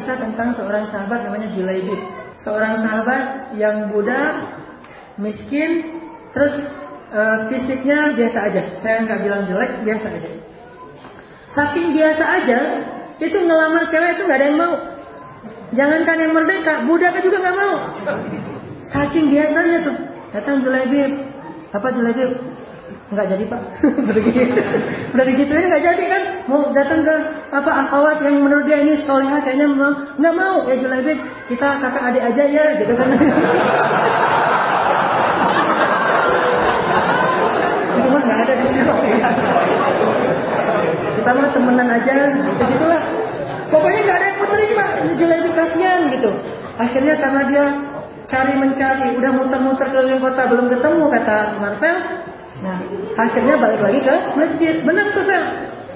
Kisah tentang seorang sahabat namanya Julaibib. Seorang sahabat yang budak, miskin, terus uh, fisiknya biasa aja. Saya nggak bilang jelek, biasa aja. Saking biasa aja, itu ngelamar cewek itu nggak ada yang mau. Jangankan yang merdeka, budaknya juga nggak mau. Saking biasanya tuh, datang Julaibib. Apa Julaibib? Nggak jadi pak. Udah digituin nggak jadi kan? Mau datang ke apa akhwat yang menurut dia ini solehah kayaknya mau nggak mau ya Julaibib kita kakak adik aja ya gitu kan. Ini mah nggak ada di sini. Kita mah temenan aja, begitulah. Pokoknya nggak ada yang mau terima, Julaibib kasihan gitu. Akhirnya karena dia cari mencari, udah muter-muter keliling kota belum ketemu kata Marvel, Nah, akhirnya balik lagi ke masjid. Benar tuh, Fel.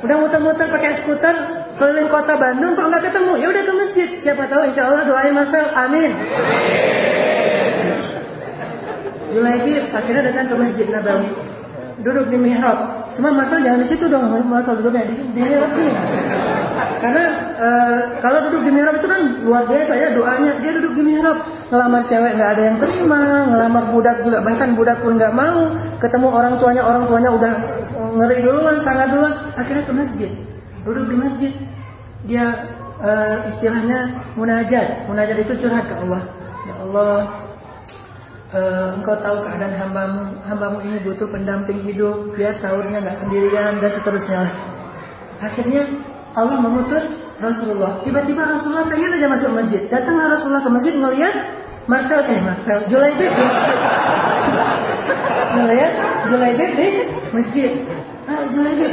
Udah muter-muter pakai skuter keliling kota Bandung kok nggak ketemu. Ya udah ke masjid. Siapa tahu insya Allah doain Mas Fel. Amin. Julaibi akhirnya datang ke masjid Nabawi. Duduk di mihrab. Cuma Mas Fel jangan di situ dong. Mas Fel duduknya di, di mihrab sini. Karena e, kalau duduk di mihrab itu kan luar biasa ya doanya. Dia duduk di mihrab, ngelamar cewek nggak ada yang terima, ngelamar budak juga bahkan budak pun nggak mau. Ketemu orang tuanya, orang tuanya udah ngeri duluan, sangat duluan. Akhirnya ke masjid, duduk di masjid. Dia e, istilahnya munajat. Munajat itu curhat ke Allah. Ya Allah, e, engkau tahu keadaan hambamu, hambamu ini butuh pendamping hidup, dia sahurnya nggak sendirian dan seterusnya. Akhirnya Allah mengutus Rasulullah. Tiba-tiba Rasulullah pengen aja masuk masjid. Datanglah Rasulullah ke masjid ngeliat Marvel eh Marvel Julaibib di ngeliat Julaibib di masjid. Ah, Julaibib.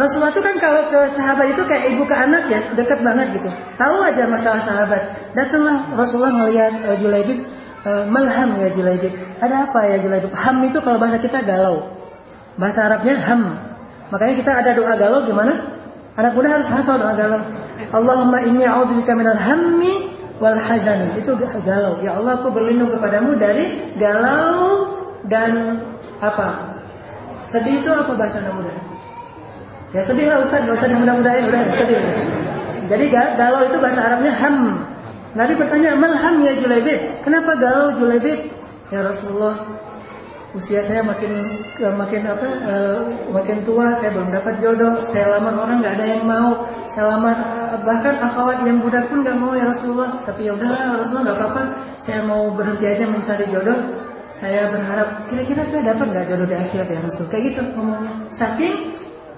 Rasulullah itu kan kalau ke sahabat itu kayak ibu ke anak ya, dekat banget gitu. Tahu aja masalah sahabat. Datanglah Rasulullah ngeliat uh, Julaibib uh, malham ya Julaibib. Ada apa ya Julaibib? Ham itu kalau bahasa kita galau. Bahasa Arabnya ham. Makanya kita ada doa galau gimana? Anak muda harus hafal doa galau. Allahumma inni a'udzubika minal hammi wal hazan. Itu galau. Ya Allah, aku berlindung kepadamu dari galau dan apa? Sedih itu apa bahasa anak muda? Ya sedih lah Ustaz, gak usah mudah-mudahin, udah sedih. Jadi galau itu bahasa Arabnya ham. Nabi bertanya, malham ya Julaibib? Kenapa galau Julaibib? Ya Rasulullah, usia saya makin makin apa uh, makin tua saya belum dapat jodoh saya lamar orang nggak ada yang mau. Saya lamar uh, bahkan akhwat yang budak pun nggak mau ya Rasulullah. Tapi ya udahlah Rasulullah nggak apa-apa. Saya mau berhenti aja mencari jodoh. Saya berharap kira-kira saya dapat nggak jodoh di akhirat ya Rasul? Kayak gitu ngomongnya. Saking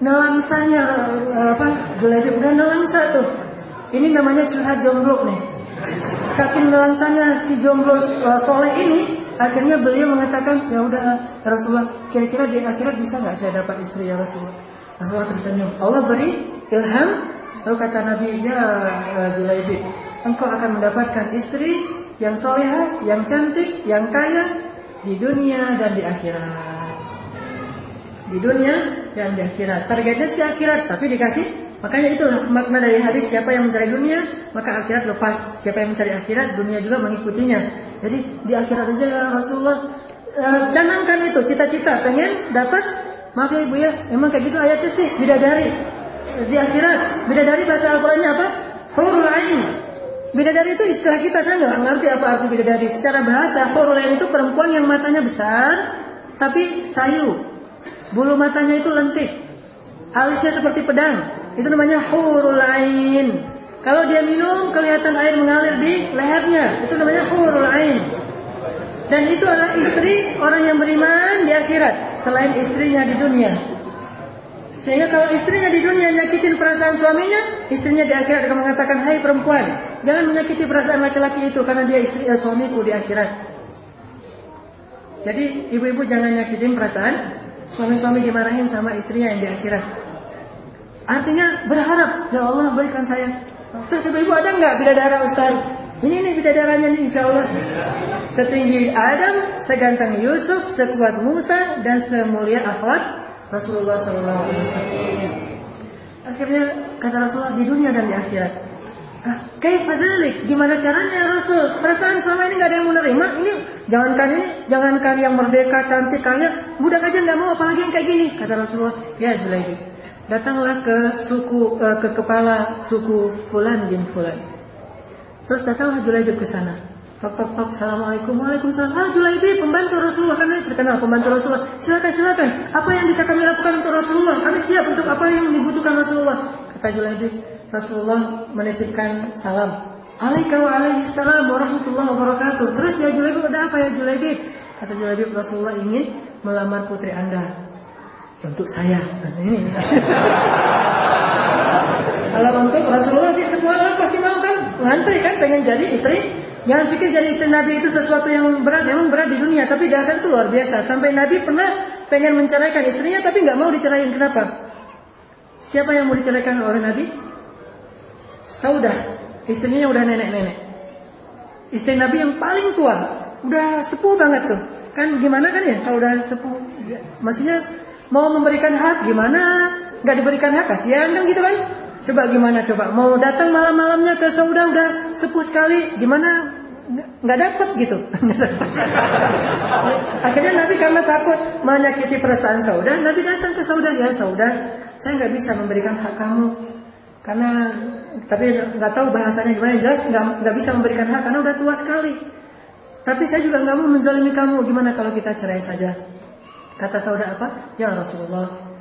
nelangsanya uh, apa Julaibib udah nelangsa tuh. Ini namanya curhat jomblo nih. Saking nelangsanya si jomblo soleh ini Akhirnya beliau mengatakan, ya udah Rasulullah, kira-kira di akhirat bisa nggak saya dapat istri ya Rasulullah? Rasulullah tersenyum. Allah beri ilham, lalu kata Nabi, ya Julaibib, engkau akan mendapatkan istri yang soleha, yang cantik, yang kaya di dunia dan di akhirat. Di dunia dan di akhirat. Targetnya si akhirat, tapi dikasih Makanya itu makna dari hadis siapa yang mencari dunia maka akhirat lepas. Siapa yang mencari akhirat dunia juga mengikutinya. Jadi di akhirat aja ya Rasulullah e, canangkan itu cita-cita pengen dapat maaf ya ibu ya emang kayak gitu ayatnya sih bidadari di akhirat bidadari bahasa Al-Qur'annya apa? Hurul. Bidadari itu istilah kita saya nggak ngerti apa arti bidadari. Secara bahasa hurul ain itu perempuan yang matanya besar tapi sayu. Bulu matanya itu lentik. Alisnya seperti pedang. Itu namanya hurul ain. Kalau dia minum kelihatan air mengalir di lehernya, itu namanya hurul ain. Dan itu adalah istri orang yang beriman di akhirat selain istrinya di dunia. Sehingga kalau istrinya di dunia nyakitin perasaan suaminya, istrinya di akhirat akan mengatakan, "Hai perempuan, jangan menyakiti perasaan laki-laki itu karena dia istri ya, suamiku di akhirat." Jadi ibu-ibu jangan nyakitin perasaan suami-suami dimarahin sama istrinya yang di akhirat. Artinya berharap, ya Allah berikan saya. Terus ibu-ibu ada nggak bidadara Ustaz? Ini nih bidadaranya nih insya Allah. Setinggi Adam, seganteng Yusuf, sekuat Musa, dan semulia akhwat Rasulullah SAW. Akhirnya kata Rasulullah di dunia dan di akhirat. Ah, kayak padalik, gimana caranya ya Rasul? Perasaan selama ini nggak ada yang menerima. Ini jangankan ini, jangankan yang merdeka, cantik, kaya, budak aja nggak mau, apalagi yang kayak gini. Kata Rasulullah, ya Julaidi, datanglah ke suku uh, ke kepala suku Fulan bin Fulan. Terus datanglah Julaibib ke sana. Tok tok tok, assalamualaikum, waalaikumsalam. Ah Julaibib, pembantu Rasulullah kan terkenal pembantu Rasulullah. Silakan silakan. Apa yang bisa kami lakukan untuk Rasulullah? Kami siap untuk apa yang dibutuhkan Rasulullah. Kata Julaibib, Rasulullah menitipkan salam. Alaika wa alaihi salam warahmatullahi wabarakatuh. Terus ya Julaibib ada apa ya Julaibib? Kata Julaibib Rasulullah ingin melamar putri Anda untuk saya. Kalau untuk Rasulullah sih semua orang pasti mau kan? Ngantri kan pengen jadi istri Jangan pikir jadi istri Nabi itu sesuatu yang berat, memang berat di dunia, tapi dahaga itu luar biasa. Sampai Nabi pernah pengen menceraikan istrinya, tapi nggak mau diceraikan. Kenapa? Siapa yang mau diceraikan oleh Nabi? Saudah, istrinya udah nenek-nenek. Istri Nabi yang paling tua, udah sepuh banget tuh. Kan gimana kan ya kalau udah sepuh? Maksudnya mau memberikan hak gimana? Gak diberikan hak kasihan kan gitu kan? Coba gimana coba? Mau datang malam-malamnya ke Sauda udah sepuh sekali, gimana? Nggak dapat gitu. Akhirnya Nabi karena takut menyakiti perasaan Sauda, Nabi datang ke Sauda ya Sauda, saya nggak bisa memberikan hak kamu karena tapi nggak tahu bahasanya gimana jelas nggak nggak bisa memberikan hak karena udah tua sekali. Tapi saya juga nggak mau menzalimi kamu. Gimana kalau kita cerai saja? Kata Sauda apa? Ya Rasulullah,